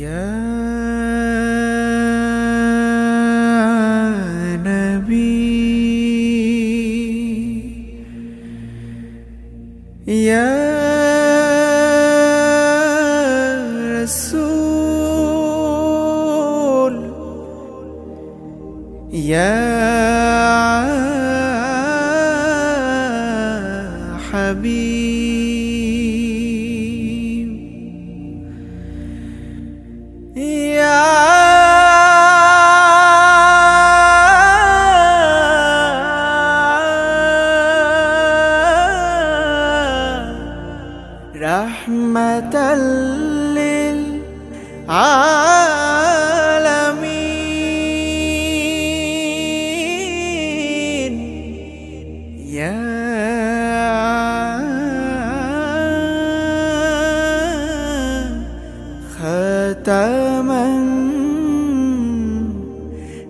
يا نبي. يا رسول. يا حبيب. رحمة للعالمين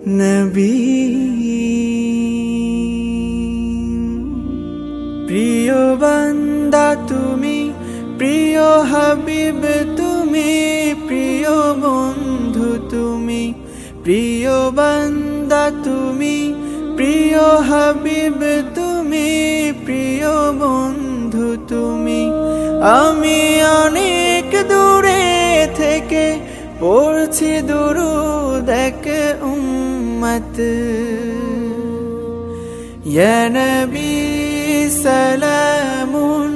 নবী। প্রিয় বান্দা তুমি, প্রিয় হাবিব তুমি, প্রিয় বন্ধু তুমি, প্রিয় বান্দা তুমি, প্রিয় হাবিব তুমি, প্রিয় বন্ধু তুমি। আমি অনেক দূরে থেকে পড়ছি দুরু দেখ উম্মত নবী সালামুন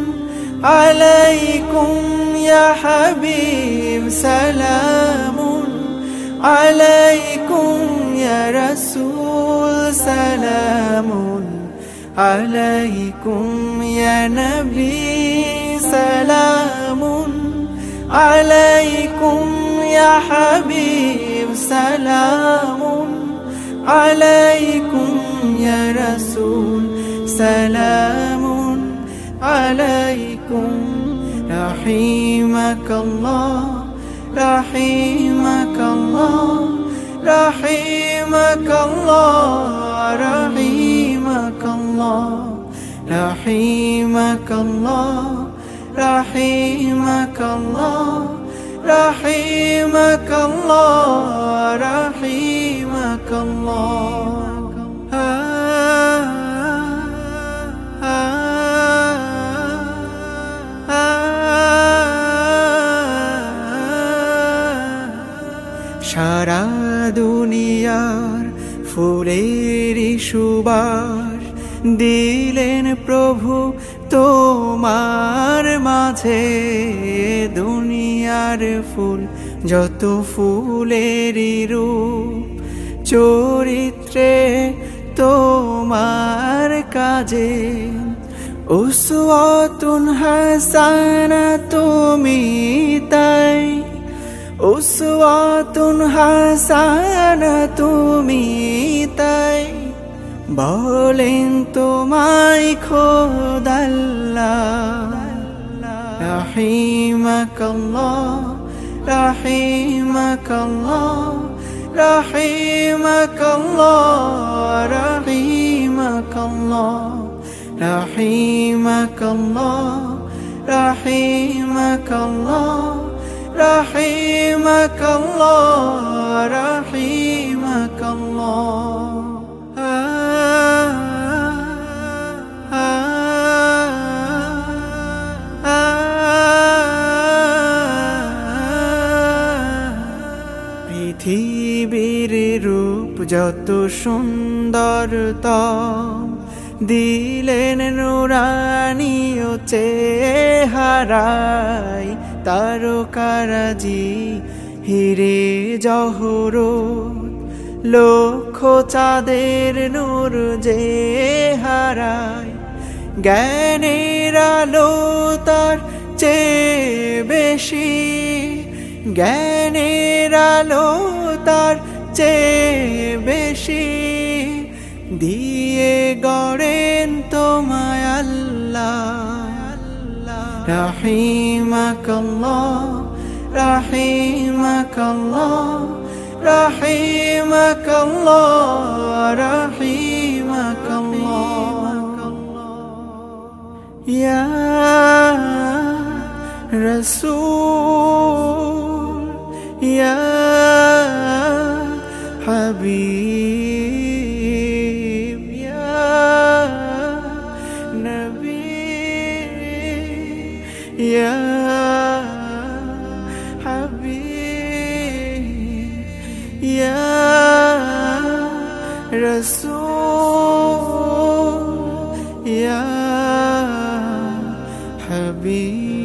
আলাইকুম ইয়া হাবিব সালামুন আলাইকুম ইয়া রাসূল সালামুন আলাইকুম ইয়া নবী সালামুন আলাইকুম يا حبيب سلام عليكم يا رسول سلام عليكم. رحمك الله رحمك الله رحمك الله رحمك الله رحمك الله رحمك الله. رحمك الله رحمك الله সারা দুনিয়ার ফুলের সুবাস দিলেন প্রভু তোমার মাঝে দুনিয়ার ফুল, যত ফুলের রূপ, চরিত্রে তোমার কাজে। উসওয়াতুন হাসানা, তুমি তাই। উসওয়াতুন হাসানা, তুমি তাই। বলেন তোমায় খোদাল্লাহ রহিমাকাল্লাহ রহিমাকাল্লাহ রহিমাকাল্লাহ রহিমাকাল্লাহ রহিমাকাল্লাহ রহিমাকাল্লাহ রহিমাকাল্লাহ রহিম পৃথিবীর রূপ যত সুন্দর দিলেন নুরানিও চেহারাই তারকারাজি, হিরে জহর লক্ষ চাঁদের নূর যে হারায় জ্ঞানের আলো তার চেয়ে বেশি। জ্ঞানের আলো তার চেয়ে বেশি দিয়ে গড়েন তোমায় আল্লাহ رحمك الله رحمك الله رحمك الله رحمك الله يا رسول Nabi Ya Nabi Ya Rasul Ya Habib